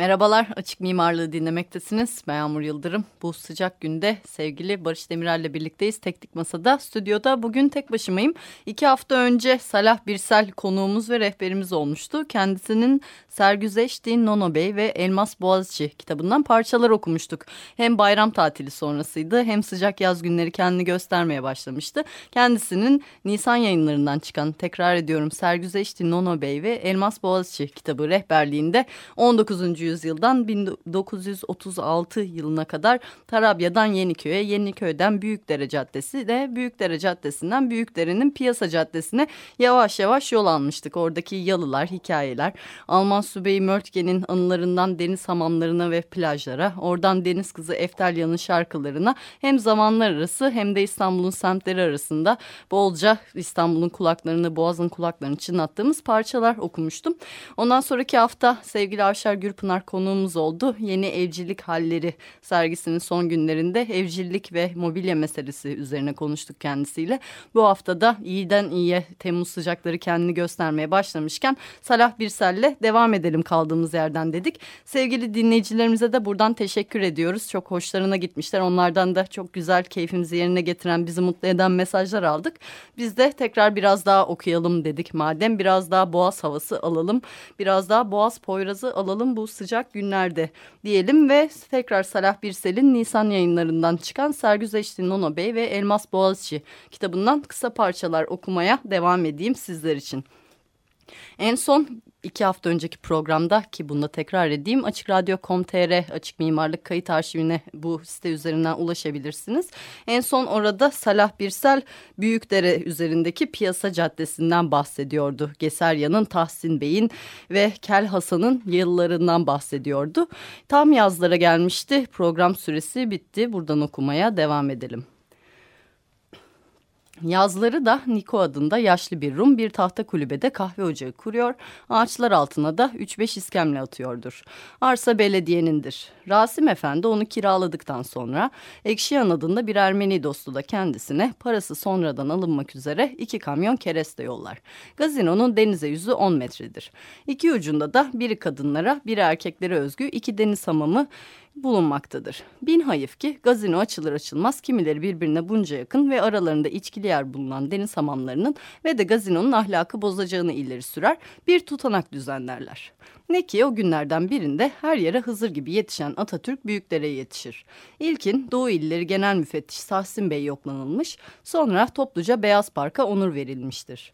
Merhabalar, Açık Mimarlığı dinlemektesiniz. Ben Yağmur Yıldırım. Bu sıcak günde sevgili Barış Demirel ile birlikteyiz. Teknik Masa'da, stüdyoda. Bugün tek başımayım. İki hafta önce Salah Birsel konuğumuz ve rehberimiz olmuştu. Kendisinin Sergüzeşti Nono Bey ve Elmas Boğaziçi kitabından parçalar okumuştuk. Hem bayram tatili sonrasıydı hem sıcak yaz günleri kendini göstermeye başlamıştı. Kendisinin Nisan yayınlarından çıkan, tekrar ediyorum, Sergüzeşti Nono Bey ve Elmas Boğaziçi kitabı rehberliğinde 19 yüzyıldan 1936 yılına kadar Tarabya'dan Yeniköy'e, Yeniköy'den Büyükdere Caddesi de Büyükdere Caddesi'nden Büyükdere'nin Piyasa Caddesi'ne yavaş yavaş yol almıştık. Oradaki yalılar, hikayeler, Alman Sübeyi Mörtgen'in anılarından deniz hamamlarına ve plajlara, oradan deniz kızı Eftalya'nın şarkılarına hem zamanlar arası hem de İstanbul'un semtleri arasında bolca İstanbul'un kulaklarını, Boğaz'ın kulaklarını çınlattığımız parçalar okumuştum. Ondan sonraki hafta sevgili Avşar Gürpınar Pınar konuğumuz oldu. Yeni evcilik halleri sergisinin son günlerinde evcilik ve mobilya meselesi üzerine konuştuk kendisiyle. Bu haftada iyiden iyiye Temmuz sıcakları kendini göstermeye başlamışken Salah Birsel'le devam edelim kaldığımız yerden dedik. Sevgili dinleyicilerimize de buradan teşekkür ediyoruz. Çok hoşlarına gitmişler. Onlardan da çok güzel keyfimizi yerine getiren bizi mutlu eden mesajlar aldık. Biz de tekrar biraz daha okuyalım dedik. Madem biraz daha boğaz havası alalım. Biraz daha boğaz poyrazı alalım bu sıcak günlerde diyelim ve tekrar Salah Birsel'in Nisan yayınlarından çıkan Sergüzeşti Nono Bey ve Elmas Boğaziçi kitabından kısa parçalar okumaya devam edeyim sizler için. En son iki hafta önceki programda ki bunu da tekrar edeyim Açık Radyo.com.tr Açık Mimarlık Kayıt Arşivine bu site üzerinden ulaşabilirsiniz. En son orada Salah Birsel Büyükdere üzerindeki Piyasa Caddesi'nden bahsediyordu. Geserya'nın Tahsin Bey'in ve Kel Hasan'ın yıllarından bahsediyordu. Tam yazlara gelmişti program süresi bitti buradan okumaya devam edelim. Yazları da Niko adında yaşlı bir Rum bir tahta kulübede kahve ocağı kuruyor. Ağaçlar altına da 3-5 iskemle atıyordur. Arsa belediyenindir. Rasim Efendi onu kiraladıktan sonra Ekşiyan adında bir Ermeni dostu da kendisine parası sonradan alınmak üzere iki kamyon kereste yollar. Gazinonun denize yüzü 10 metredir. İki ucunda da biri kadınlara biri erkeklere özgü iki deniz hamamı bulunmaktadır. Bin hayıf ki gazino açılır açılmaz kimileri birbirine bunca yakın ve aralarında içkili yer bulunan deniz hamamlarının ve de gazinonun ahlakı bozacağını ileri sürer bir tutanak düzenlerler. Ne ki o günlerden birinde her yere Hızır gibi yetişen Atatürk Büyükdere'ye yetişir. İlkin Doğu İlleri Genel Müfettiş Tahsin Bey yoklanılmış sonra topluca Beyaz Park'a onur verilmiştir.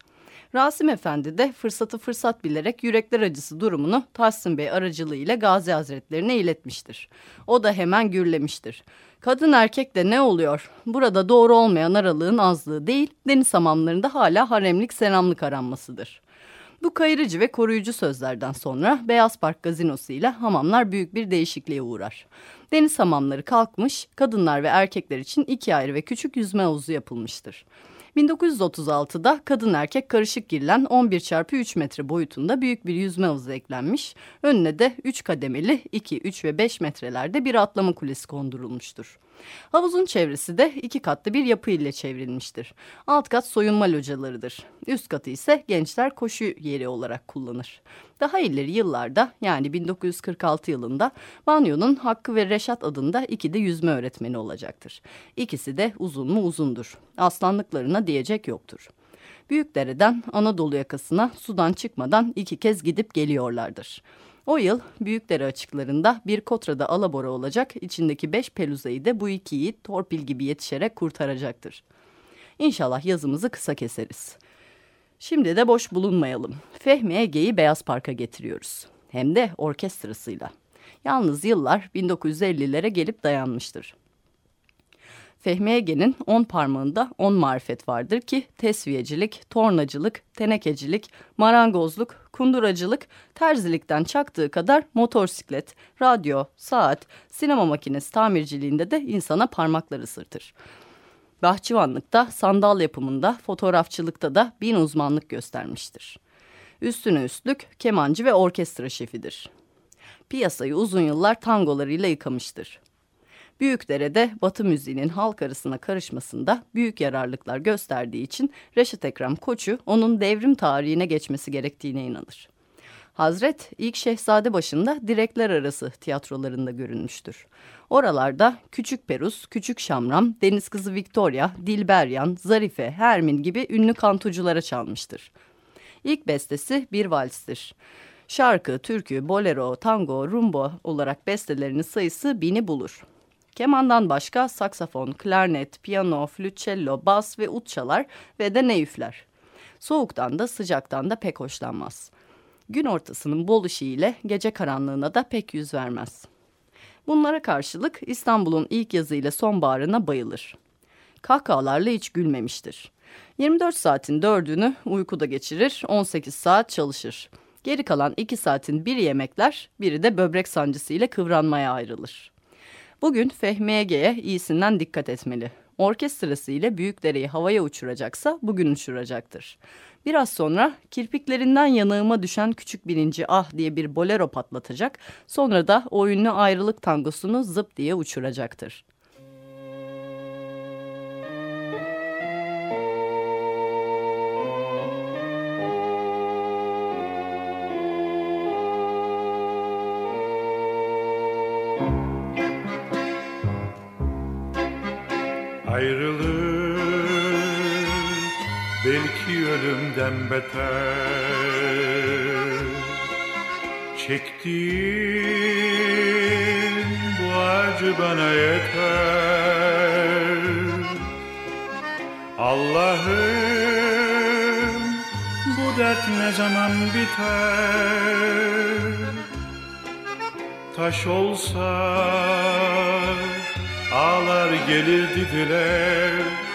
Rasim Efendi de fırsatı fırsat bilerek yürekler acısı durumunu Tahsin Bey aracılığıyla Gazi Hazretlerine iletmiştir. O da hemen gürlemiştir. Kadın erkek de ne oluyor? Burada doğru olmayan aralığın azlığı değil, deniz hamamlarında hala haremlik selamlık aranmasıdır. Bu kayırıcı ve koruyucu sözlerden sonra Beyaz Park gazinosu ile hamamlar büyük bir değişikliğe uğrar. Deniz hamamları kalkmış, kadınlar ve erkekler için iki ayrı ve küçük yüzme havuzu yapılmıştır. 1936'da kadın erkek karışık girilen 11 çarpı 3 metre boyutunda büyük bir yüzme havuzu eklenmiş. Önüne de 3 kademeli 2, 3 ve 5 metrelerde bir atlama kulesi kondurulmuştur. Havuzun çevresi de iki katlı bir yapı ile çevrilmiştir. Alt kat soyunma localarıdır. Üst katı ise gençler koşu yeri olarak kullanır. Daha ileri yıllarda yani 1946 yılında banyonun Hakkı ve Reşat adında iki de yüzme öğretmeni olacaktır. İkisi de uzun mu uzundur. Aslanlıklarına diyecek yoktur. Büyükdere'den Anadolu yakasına sudan çıkmadan iki kez gidip geliyorlardır. O yıl Büyükdere açıklarında bir kotrada alabora olacak, içindeki beş peluzayı da bu iki yiğit torpil gibi yetişerek kurtaracaktır. İnşallah yazımızı kısa keseriz. Şimdi de boş bulunmayalım. Fehmi Ege'yi Beyaz Park'a getiriyoruz. Hem de orkestrasıyla. Yalnız yıllar 1950'lere gelip dayanmıştır. Fehmi Ege'nin on parmağında on marifet vardır ki tesviyecilik, tornacılık, tenekecilik, marangozluk, kunduracılık, terzilikten çaktığı kadar motosiklet, radyo, saat, sinema makinesi tamirciliğinde de insana parmakları ısırtır. Bahçıvanlıkta, sandal yapımında, fotoğrafçılıkta da bin uzmanlık göstermiştir. Üstüne üstlük kemancı ve orkestra şefidir. Piyasayı uzun yıllar tangolarıyla yıkamıştır. Büyükdere'de Batı müziğinin halk arasına karışmasında büyük yararlıklar gösterdiği için Reşit Ekrem Koçu onun devrim tarihine geçmesi gerektiğine inanır. Hazret ilk Şehzade başında direkler arası tiyatrolarında görünmüştür. Oralarda Küçük Perus, Küçük Şamram, Deniz Kızı Victoria, Dilberyan, Zarife, Hermin gibi ünlü kantoculara çalmıştır. İlk bestesi bir valstir. Şarkı, türkü, bolero, tango, rumbo olarak bestelerinin sayısı bini bulur. Kemandan başka saksafon, klarnet, piyano, flütçello, bas ve ut çalar ve de ne üfler. Soğuktan da sıcaktan da pek hoşlanmaz. Gün ortasının bol ışığıyla gece karanlığına da pek yüz vermez. Bunlara karşılık İstanbul'un ilk yazıyla sonbaharına bayılır. Kahkahalarla hiç gülmemiştir. 24 saatin dördünü uykuda geçirir, 18 saat çalışır. Geri kalan 2 saatin biri yemekler, biri de böbrek sancısıyla kıvranmaya ayrılır. Bugün Fehmi Ege'ye iyisinden dikkat etmeli. Orkestrası ile Büyükdere'yi havaya uçuracaksa bugün uçuracaktır. Biraz sonra kirpiklerinden yanığıma düşen küçük birinci ah diye bir bolero patlatacak. Sonra da o ünlü ayrılık tangosunu zıp diye uçuracaktır. Ölümden beter. Çektiğim bu acı bana yeter. Allah'ım bu dert ne zaman biter? Taş olsa Ağlar gelirdi dile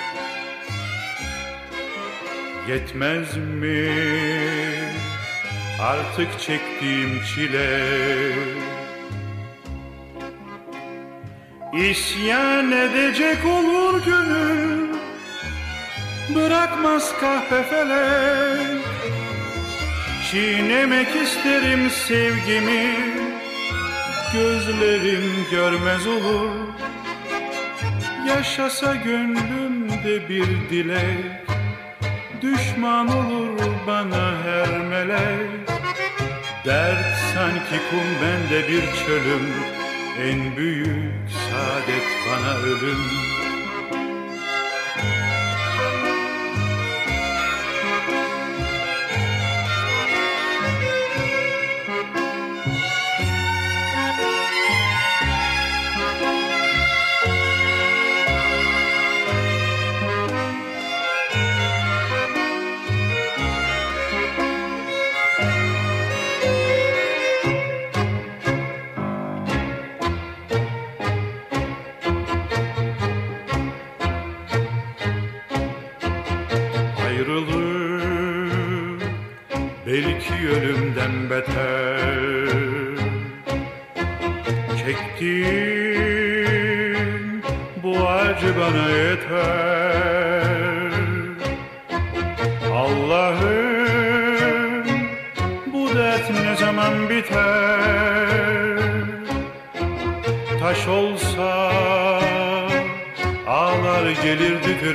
Yetmez mi? Artık çektiğim çile. İsyan edecek olur gönül. Bırakmaz kahpe felek Çiğnemek isterim sevgimi. Gözlerim görmez olur. Yaşasa gönlümde bir dilek Düşman olur bana her melek. Dert sanki kum bende bir çölüm. En büyük saadet bana ölüm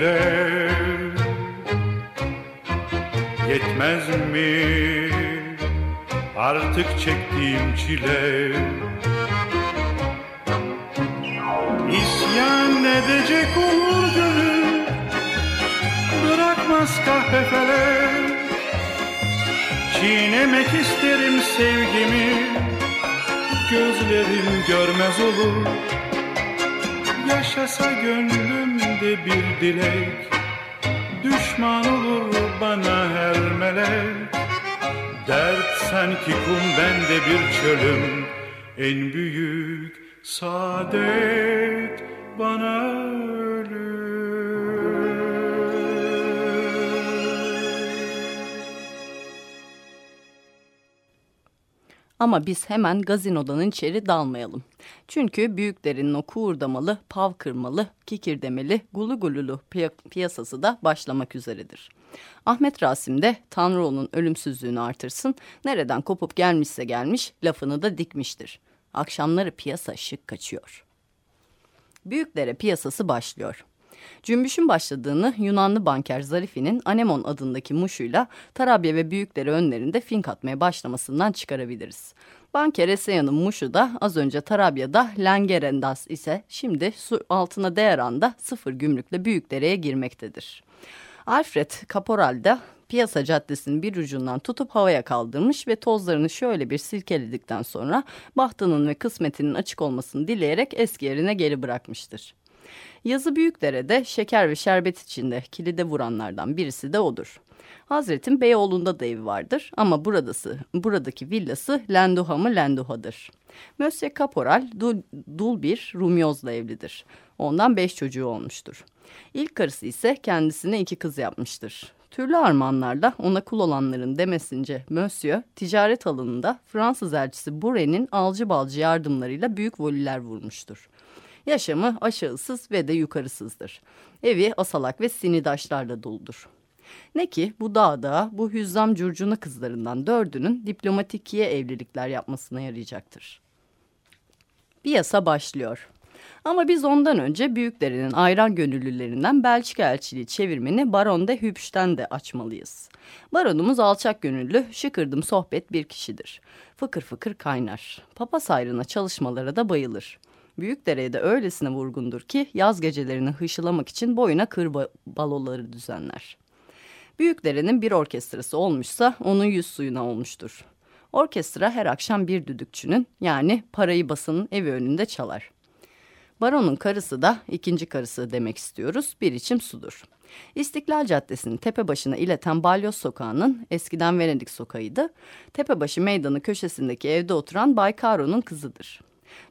dile Yetmez mi? Artık çektiğim çile. İsyan edecek olur gönül Bırakmaz kahpe felek Çiğnemek isterim sevgimi Gözlerim görmez olur Yaşasa gönlümde bir dilek. Düşman olur bana her melek. Dert sanki kum bende bir çölüm. En büyük saadet bana ölüm. Ama biz hemen gazinodan içeri dalmayalım. Çünkü büyüklerin o kuğurdamalı, pav kırmalı, kikirdemeli, gulu gululu piy- piyasası da başlamak üzeredir. Ahmet Rasim de Tanrıoğlu'nun ölümsüzlüğünü artırsın, nereden kopup gelmişse gelmiş, lafını da dikmiştir. Akşamları piyasa şık kaçıyor. Büyükdere piyasası başlıyor. Cümbüşün başladığını Yunanlı banker Zarifi'nin Anemon adındaki muşuyla Tarabya ve Büyükdere önlerinde fink atmaya başlamasından çıkarabiliriz. Banker Eseya'nın muşu da az önce Tarabya'da Langerendas ise şimdi su altına değer anda sıfır gümrükle Büyükdere'ye girmektedir. Alfred Caporal da piyasa caddesinin bir ucundan tutup havaya kaldırmış ve tozlarını şöyle bir silkeledikten sonra bahtının ve kısmetinin açık olmasını dileyerek eski yerine geri bırakmıştır. Yazı Büyükdere'de şeker ve şerbet içinde kilide vuranlardan birisi de odur. Hazretin Beyoğlu'nda da evi vardır ama buradası, buradaki villası Lenduha mı Lenduha'dır. Monsieur Caporal dul, dul bir Rumyoz'la evlidir. Ondan beş çocuğu olmuştur. İlk karısı ise kendisine iki kız yapmıştır. Türlü armağanlarla ona kul olanların demesince Monsieur ticaret alanında Fransız elçisi Bure'nin alcı balcı yardımlarıyla büyük volüler vurmuştur. Yaşamı aşağısız ve de yukarısızdır. Evi asalak ve sinidaşlarla doludur. Ne ki bu dağda bu hüzzam curcuna kızlarından dördünün diplomatikiye evlilikler yapmasına yarayacaktır. Bir yasa başlıyor. Ama biz ondan önce büyüklerinin ayran gönüllülerinden Belçika elçiliği çevirmeni Baron de Hübş'ten de açmalıyız. Baronumuz alçak gönüllü, şıkırdım sohbet bir kişidir. Fıkır fıkır kaynar. Papaz hayrına çalışmalara da bayılır. Büyükdere'ye de öylesine vurgundur ki yaz gecelerini hışılamak için boyuna kır baloları düzenler. Büyükdere'nin bir orkestrası olmuşsa onun yüz suyuna olmuştur. Orkestra her akşam bir düdükçünün yani parayı basanın evi önünde çalar. Baronun karısı da ikinci karısı demek istiyoruz bir içim sudur. İstiklal Caddesi'nin tepe başına ileten Balyoz Sokağı'nın eskiden Venedik Sokağı'ydı. Tepebaşı meydanı köşesindeki evde oturan Bay Karo'nun kızıdır.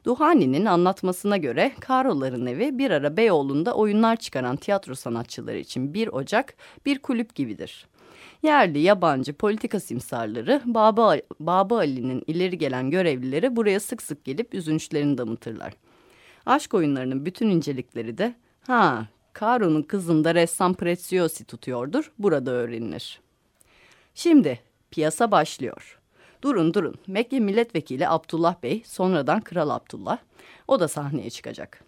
Duhani'nin anlatmasına göre Karoların evi bir ara Beyoğlu'nda oyunlar çıkaran tiyatro sanatçıları için bir ocak, bir kulüp gibidir. Yerli, yabancı politika simsarları Baba, Ali'nin ileri gelen görevlileri buraya sık sık gelip üzünçlerini damıtırlar. Aşk oyunlarının bütün incelikleri de ha Karo'nun kızında ressam Preziosi tutuyordur burada öğrenilir. Şimdi piyasa başlıyor. Durun durun. Mekke Milletvekili Abdullah Bey, sonradan Kral Abdullah. O da sahneye çıkacak.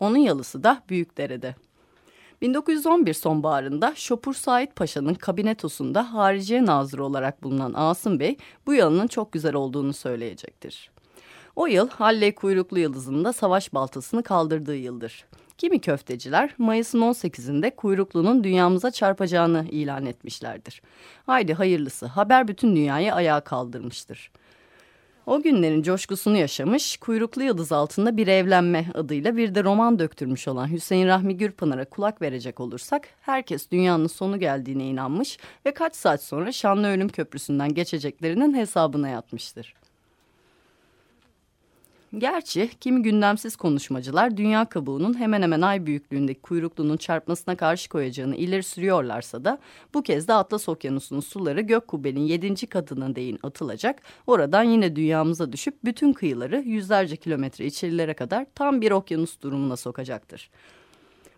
Onun yalısı da Büyükdere'de. 1911 sonbaharında Şopur Said Paşa'nın kabinetosunda hariciye nazırı olarak bulunan Asım Bey bu yalının çok güzel olduğunu söyleyecektir. O yıl Halley kuyruklu yıldızında savaş baltasını kaldırdığı yıldır. Kimi köfteciler Mayıs'ın 18'inde kuyruklunun dünyamıza çarpacağını ilan etmişlerdir. Haydi hayırlısı haber bütün dünyayı ayağa kaldırmıştır. O günlerin coşkusunu yaşamış, kuyruklu yıldız altında bir evlenme adıyla bir de roman döktürmüş olan Hüseyin Rahmi Gürpınar'a kulak verecek olursak, herkes dünyanın sonu geldiğine inanmış ve kaç saat sonra Şanlı Ölüm Köprüsü'nden geçeceklerinin hesabına yatmıştır. Gerçi kimi gündemsiz konuşmacılar dünya kabuğunun hemen hemen ay büyüklüğündeki kuyruklunun çarpmasına karşı koyacağını ileri sürüyorlarsa da bu kez de Atlas Okyanusu'nun suları gök kubbenin yedinci katına değin atılacak. Oradan yine dünyamıza düşüp bütün kıyıları yüzlerce kilometre içerilere kadar tam bir okyanus durumuna sokacaktır.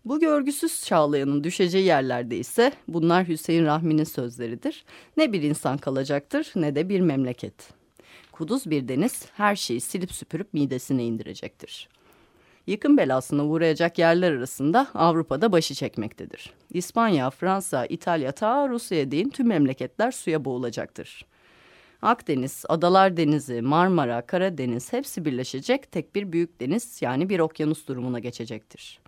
Bu görgüsüz çağlayanın düşeceği yerlerde ise bunlar Hüseyin Rahmi'nin sözleridir. Ne bir insan kalacaktır ne de bir memleket kuduz bir deniz her şeyi silip süpürüp midesine indirecektir. Yıkım belasına uğrayacak yerler arasında Avrupa'da başı çekmektedir. İspanya, Fransa, İtalya ta Rusya'ya değin tüm memleketler suya boğulacaktır. Akdeniz, Adalar Denizi, Marmara, Karadeniz hepsi birleşecek tek bir büyük deniz yani bir okyanus durumuna geçecektir.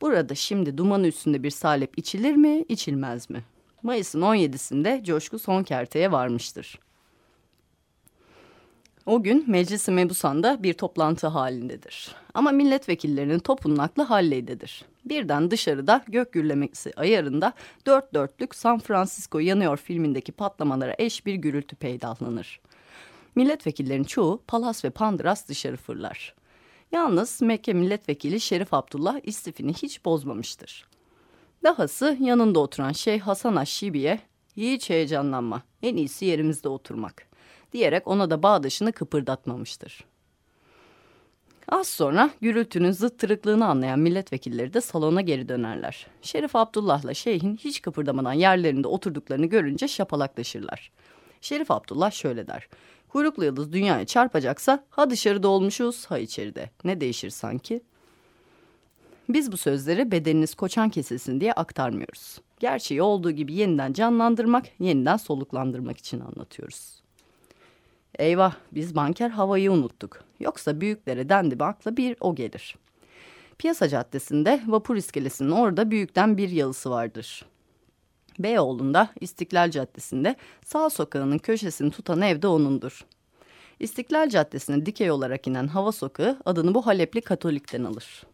Burada şimdi duman üstünde bir salep içilir mi, içilmez mi? Mayıs'ın 17'sinde coşku son kerteye varmıştır. O gün Meclis-i Mebusan'da bir toplantı halindedir. Ama milletvekillerinin topunun aklı Halley'dedir. Birden dışarıda gök gürlemesi ayarında dört dörtlük San Francisco yanıyor filmindeki patlamalara eş bir gürültü peydahlanır. Milletvekillerin çoğu palas ve pandras dışarı fırlar. Yalnız Mekke milletvekili Şerif Abdullah istifini hiç bozmamıştır. Dahası yanında oturan Şeyh Hasan Aşşibi'ye hiç heyecanlanma en iyisi yerimizde oturmak diyerek ona da bağdaşını kıpırdatmamıştır. Az sonra gürültünün zıttırıklığını anlayan milletvekilleri de salona geri dönerler. Şerif Abdullah'la şeyhin hiç kıpırdamadan yerlerinde oturduklarını görünce şapalaklaşırlar. Şerif Abdullah şöyle der. Kuyruklu yıldız dünyaya çarpacaksa ha dışarıda olmuşuz ha içeride. Ne değişir sanki? Biz bu sözleri bedeniniz koçan kesilsin diye aktarmıyoruz. Gerçeği olduğu gibi yeniden canlandırmak, yeniden soluklandırmak için anlatıyoruz. Eyvah biz banker havayı unuttuk. Yoksa büyüklere dendi mi akla bir o gelir. Piyasa caddesinde vapur iskelesinin orada büyükten bir yalısı vardır. Beyoğlu'nda İstiklal Caddesi'nde sağ sokağının köşesini tutan ev de onundur. İstiklal Caddesi'ne dikey olarak inen hava sokağı adını bu Halepli Katolik'ten alır.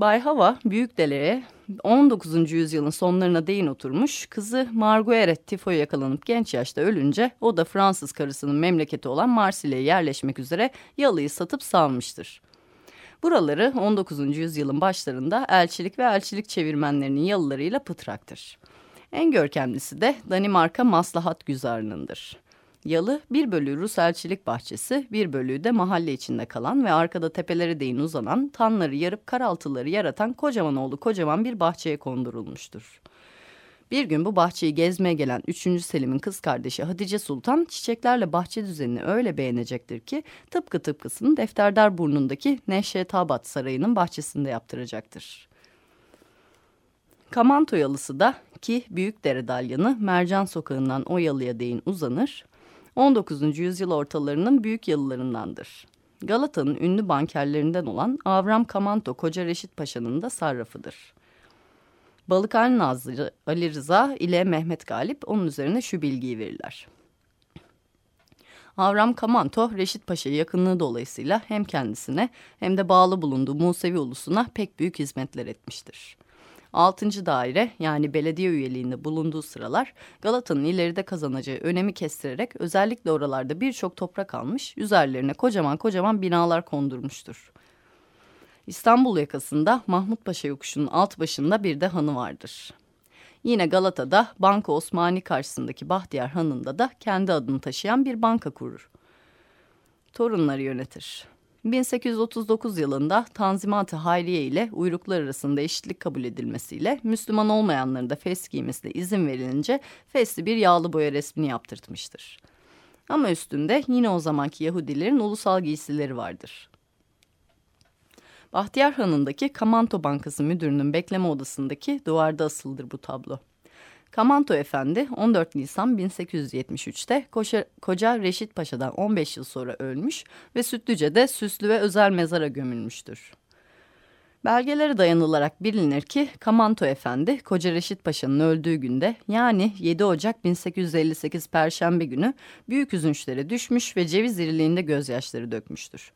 Bay Hava Büyükdele'ye 19. yüzyılın sonlarına değin oturmuş. Kızı Marguerite tifo yakalanıp genç yaşta ölünce o da Fransız karısının memleketi olan Marsilya'ya yerleşmek üzere yalıyı satıp salmıştır. Buraları 19. yüzyılın başlarında elçilik ve elçilik çevirmenlerinin yalılarıyla pıtraktır. En görkemlisi de Danimarka Maslahat Güzarı'nındır. Yalı bir bölüğü Rus elçilik bahçesi, bir bölüğü de mahalle içinde kalan ve arkada tepelere değin uzanan, tanları yarıp karaltıları yaratan kocaman oğlu kocaman bir bahçeye kondurulmuştur. Bir gün bu bahçeyi gezmeye gelen 3. Selim'in kız kardeşi Hatice Sultan çiçeklerle bahçe düzenini öyle beğenecektir ki tıpkı tıpkısını Defterdar burnundaki Neşetabat Sarayı'nın bahçesinde yaptıracaktır. Kamanto yalısı da ki Büyükdere Dalyanı Mercan Sokağı'ndan o yalıya değin uzanır, 19. yüzyıl ortalarının büyük yalılarındandır. Galata'nın ünlü bankerlerinden olan Avram Kamanto Koca Reşit Paşa'nın da sarrafıdır. Balıkhane Nazırı Ali Rıza ile Mehmet Galip onun üzerine şu bilgiyi verirler. Avram Kamanto, Reşit Paşa yakınlığı dolayısıyla hem kendisine hem de bağlı bulunduğu Musevi ulusuna pek büyük hizmetler etmiştir. 6. daire yani belediye üyeliğinde bulunduğu sıralar Galata'nın ileride kazanacağı önemi kestirerek özellikle oralarda birçok toprak almış, üzerlerine kocaman kocaman binalar kondurmuştur. İstanbul yakasında Mahmut Paşa yokuşunun alt başında bir de hanı vardır. Yine Galata'da Banka Osmani karşısındaki Bahtiyar Hanı'nda da kendi adını taşıyan bir banka kurur. Torunları yönetir. 1839 yılında Tanzimat-ı Hayriye ile uyruklar arasında eşitlik kabul edilmesiyle Müslüman olmayanların da fes giymesine izin verilince fesli bir yağlı boya resmini yaptırtmıştır. Ama üstünde yine o zamanki Yahudilerin ulusal giysileri vardır. Bahtiyar Han'ındaki Kamanto Bankası müdürünün bekleme odasındaki duvarda asıldır bu tablo. Kamanto Efendi 14 Nisan 1873'te Koca, Koca Reşit Paşa'dan 15 yıl sonra ölmüş ve Sütlüce'de süslü ve özel mezara gömülmüştür. Belgelere dayanılarak bilinir ki Kamanto Efendi Koca Reşit Paşa'nın öldüğü günde yani 7 Ocak 1858 Perşembe günü büyük üzünçlere düşmüş ve ceviz iriliğinde gözyaşları dökmüştür.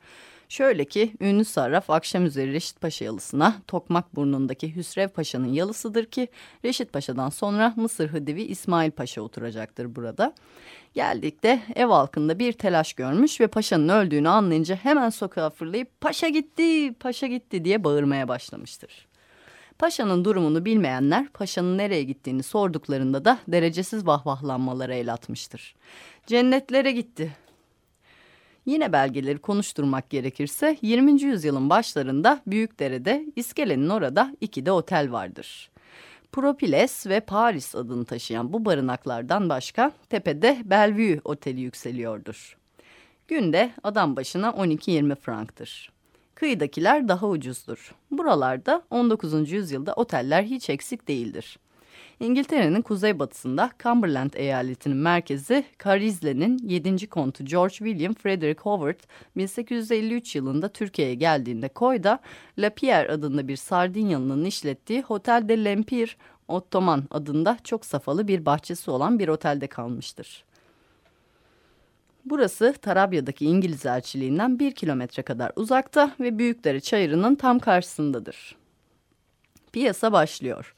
Şöyle ki ünlü sarraf akşam üzeri Reşit Paşa yalısına Tokmak burnundaki Hüsrev Paşa'nın yalısıdır ki Reşit Paşa'dan sonra Mısır Hıdivi İsmail Paşa oturacaktır burada. Geldik de ev halkında bir telaş görmüş ve paşanın öldüğünü anlayınca hemen sokağa fırlayıp paşa gitti paşa gitti diye bağırmaya başlamıştır. Paşanın durumunu bilmeyenler paşanın nereye gittiğini sorduklarında da derecesiz vahvahlanmalara el atmıştır. Cennetlere gitti Yine belgeleri konuşturmak gerekirse 20. yüzyılın başlarında Büyükdere'de iskelenin orada iki de otel vardır. Propolis ve Paris adını taşıyan bu barınaklardan başka tepede Bellevue Oteli yükseliyordur. Günde adam başına 12-20 franktır. Kıyıdakiler daha ucuzdur. Buralarda 19. yüzyılda oteller hiç eksik değildir. İngiltere'nin kuzeybatısında Cumberland eyaletinin merkezi Carizle'nin 7. kontu George William Frederick Howard 1853 yılında Türkiye'ye geldiğinde koyda La Pierre adında bir Sardinyalı'nın işlettiği Hotel de l'Empire Ottoman adında çok safalı bir bahçesi olan bir otelde kalmıştır. Burası Tarabya'daki İngiliz elçiliğinden bir kilometre kadar uzakta ve Büyükdere Çayırı'nın tam karşısındadır. Piyasa başlıyor.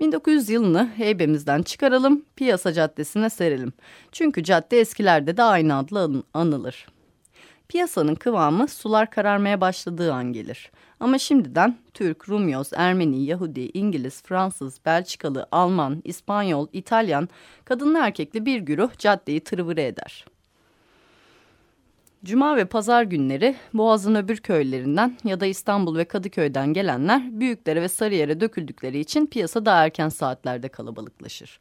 1900 yılını heybemizden çıkaralım, piyasa caddesine serelim. Çünkü cadde eskilerde de aynı adla anılır. Piyasanın kıvamı sular kararmaya başladığı an gelir. Ama şimdiden Türk, Rumyoz, Ermeni, Yahudi, İngiliz, Fransız, Belçikalı, Alman, İspanyol, İtalyan, kadınlı erkekli bir güruh caddeyi tırvırı eder. Cuma ve pazar günleri Boğaz'ın öbür köylerinden ya da İstanbul ve Kadıköy'den gelenler Büyükdere ve Sarıyer'e döküldükleri için piyasa daha erken saatlerde kalabalıklaşır.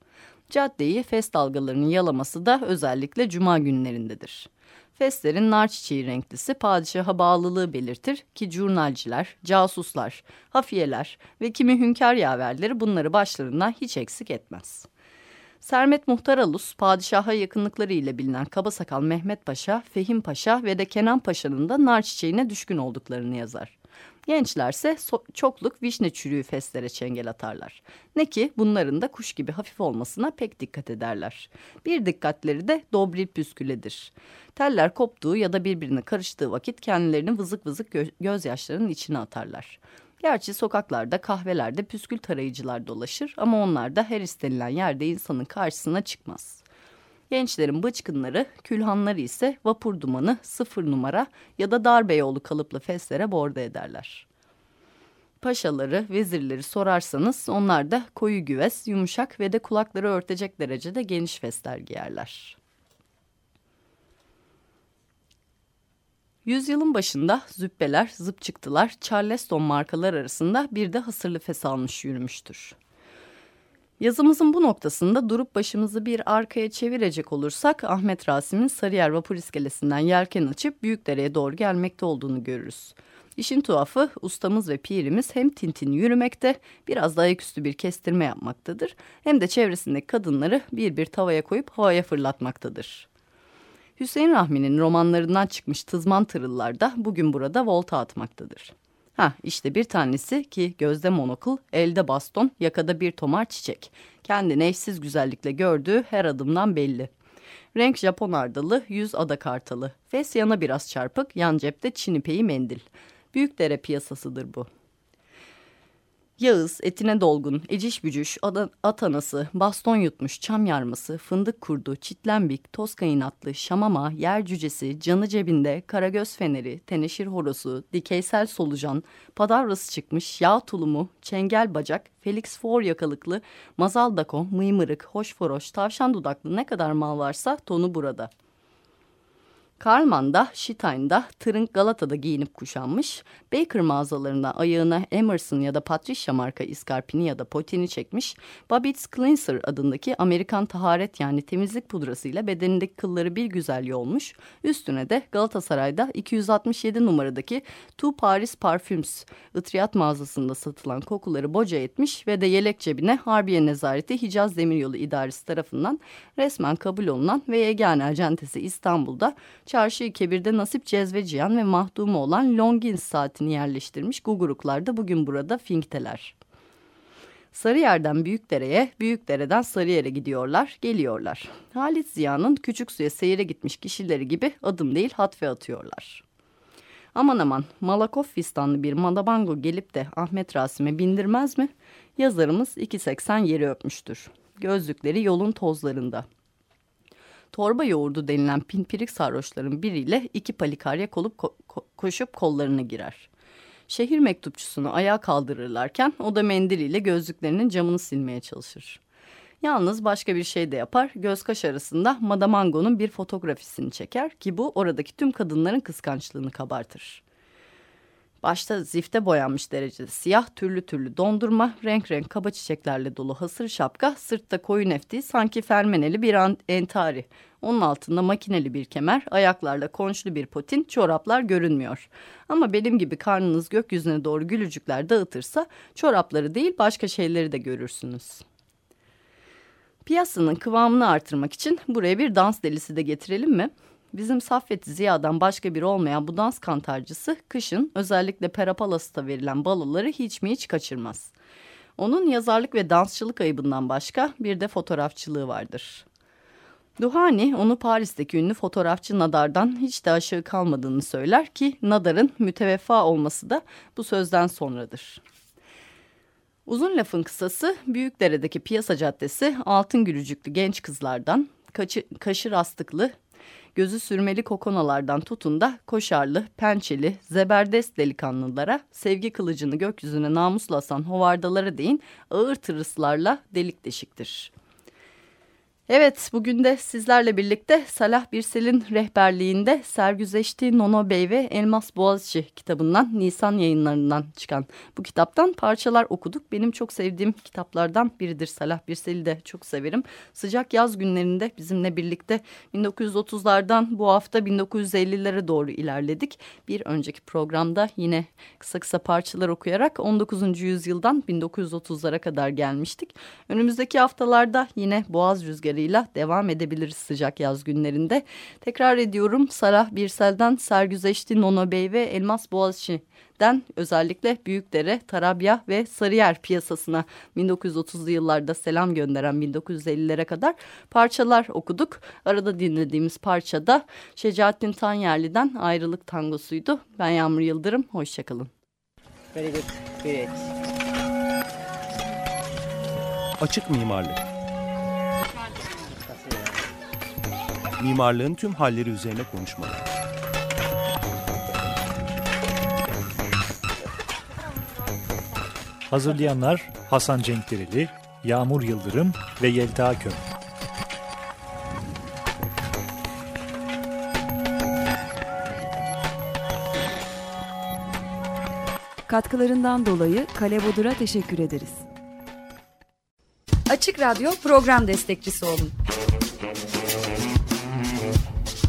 Caddeyi fes dalgalarının yalaması da özellikle cuma günlerindedir. Feslerin nar çiçeği renklisi padişaha bağlılığı belirtir ki jurnalciler, casuslar, hafiyeler ve kimi hünkâr yaverleri bunları başlarından hiç eksik etmez. Sermet Muhtaralus, padişaha yakınlıkları ile bilinen Kabasakal Mehmet Paşa, Fehim Paşa ve de Kenan Paşa'nın da nar çiçeğine düşkün olduklarını yazar. Gençlerse so çokluk vişne çürüğü festlere çengel atarlar. Ne ki bunların da kuş gibi hafif olmasına pek dikkat ederler. Bir dikkatleri de dobril püsküledir. Teller koptuğu ya da birbirine karıştığı vakit kendilerini vızık vızık gö gözyaşlarının içine atarlar. Gerçi sokaklarda, kahvelerde püskül tarayıcılar dolaşır ama onlar da her istenilen yerde insanın karşısına çıkmaz. Gençlerin bıçkınları, külhanları ise vapur dumanı, sıfır numara ya da darbeyoğlu kalıplı feslere borda ederler. Paşaları, vezirleri sorarsanız onlar da koyu güves, yumuşak ve de kulakları örtecek derecede geniş fesler giyerler. Yüzyılın başında züppeler, zıp çıktılar, Charleston markalar arasında bir de hasırlı fes almış yürümüştür. Yazımızın bu noktasında durup başımızı bir arkaya çevirecek olursak Ahmet Rasim'in Sarıyer Vapur İskelesi'nden yelken açıp Büyükdere'ye doğru gelmekte olduğunu görürüz. İşin tuhafı ustamız ve pirimiz hem tintin yürümekte biraz da ayaküstü bir kestirme yapmaktadır hem de çevresindeki kadınları bir bir tavaya koyup havaya fırlatmaktadır. Hüseyin Rahmi'nin romanlarından çıkmış Tızman Tırıllar da bugün burada volta atmaktadır. Ha işte bir tanesi ki gözde monokul, elde baston, yakada bir tomar çiçek. Kendini eşsiz güzellikle gördüğü her adımdan belli. Renk Japon ardalı, yüz ada kartalı. Fes yana biraz çarpık, yan cepte Çin ipeği mendil. Büyükdere piyasasıdır bu. Yağız, etine dolgun, eciş bücüş, at anası, baston yutmuş, çam yarması, fındık kurdu, çitlenbik, toz kayınatlı, şamama, yer cücesi, canı cebinde, karagöz feneri, teneşir horosu, dikeysel solucan, padavrası çıkmış, yağ tulumu, çengel bacak, Felix For yakalıklı, mazal dako, mıymırık, hoşforoş, tavşan dudaklı ne kadar mal varsa tonu burada.'' Karlman'da, Şitayn'da, Tırınk Galata'da giyinip kuşanmış, Baker mağazalarına ayağına Emerson ya da Patricia marka iskarpini ya da potini çekmiş, Babbitt's Cleanser adındaki Amerikan taharet yani temizlik pudrasıyla bedenindeki kılları bir güzel yolmuş, üstüne de Galatasaray'da 267 numaradaki Tu Paris Parfums ıtriyat mağazasında satılan kokuları boca etmiş ve de yelek cebine Harbiye Nezareti Hicaz Demiryolu İdaresi tarafından resmen kabul olunan ve yegane acentesi İstanbul'da Çarşı Kebir'de Nasip Cezveciyan ve mahdumu olan Longins saatini yerleştirmiş Guguruklar da bugün burada finkteler. Sarıyer'den Büyükdere'ye, Büyükdere'den Sarıyer'e gidiyorlar, geliyorlar. Halit Ziya'nın küçük suya seyire gitmiş kişileri gibi adım değil hatfe atıyorlar. Aman aman Malakov fistanlı bir madabango gelip de Ahmet Rasim'e bindirmez mi? Yazarımız 2.80 yeri öpmüştür. Gözlükleri yolun tozlarında torba yoğurdu denilen pinpirik sarhoşların biriyle iki palikarya kolup ko koşup kollarına girer. Şehir mektupçusunu ayağa kaldırırlarken o da mendiliyle gözlüklerinin camını silmeye çalışır. Yalnız başka bir şey de yapar. Göz kaş arasında Madamango'nun bir fotoğrafisini çeker ki bu oradaki tüm kadınların kıskançlığını kabartır. Başta zifte boyanmış derecede siyah türlü türlü dondurma, renk renk kaba çiçeklerle dolu hasır şapka, sırtta koyun efti, sanki fermeneli bir entari. Onun altında makineli bir kemer, ayaklarla konçlu bir potin, çoraplar görünmüyor. Ama benim gibi karnınız gökyüzüne doğru gülücükler dağıtırsa çorapları değil başka şeyleri de görürsünüz. Piyasanın kıvamını artırmak için buraya bir dans delisi de getirelim mi? Bizim Saffet Ziya'dan başka biri olmayan bu dans kantarcısı kışın özellikle Perapalas'ta verilen baloları hiç mi hiç kaçırmaz. Onun yazarlık ve dansçılık ayıbından başka bir de fotoğrafçılığı vardır. Duhani onu Paris'teki ünlü fotoğrafçı Nadar'dan hiç de aşağı kalmadığını söyler ki Nadar'ın müteveffa olması da bu sözden sonradır. Uzun lafın kısası Büyükdere'deki piyasa caddesi altın gülücüklü genç kızlardan, kaşı rastıklı gözü sürmeli kokonalardan tutun da koşarlı, pençeli, zeberdest delikanlılara, sevgi kılıcını gökyüzüne namusla asan hovardalara değin ağır tırıslarla delik deşiktir. Evet bugün de sizlerle birlikte Salah Birsel'in rehberliğinde Sergüzeşti Nono Bey ve Elmas Boğaziçi kitabından Nisan yayınlarından çıkan bu kitaptan parçalar okuduk. Benim çok sevdiğim kitaplardan biridir Salah Birsel'i de çok severim. Sıcak yaz günlerinde bizimle birlikte 1930'lardan bu hafta 1950'lere doğru ilerledik. Bir önceki programda yine kısa kısa parçalar okuyarak 19. yüzyıldan 1930'lara kadar gelmiştik. Önümüzdeki haftalarda yine Boğaz Rüzgarı şarkılarıyla devam edebiliriz sıcak yaz günlerinde. Tekrar ediyorum Sarah Birsel'den Sergüzeşti Nono Bey ve Elmas Boğaziçi'den özellikle Büyükdere, Tarabya ve Sarıyer piyasasına 1930'lu yıllarda selam gönderen 1950'lere kadar parçalar okuduk. Arada dinlediğimiz parçada Şecaettin Tanyerli'den Ayrılık Tangosuydu. Ben Yağmur Yıldırım, hoşçakalın. Very good. Great. Açık mimarlık. Mimarlığın tüm halleri üzerine konuşmalar. Hazırlayanlar Hasan Cenkdereli, Yağmur Yıldırım ve Yelta Köm. Katkılarından dolayı Kale Bodur'a teşekkür ederiz. Açık Radyo program destekçisi olun.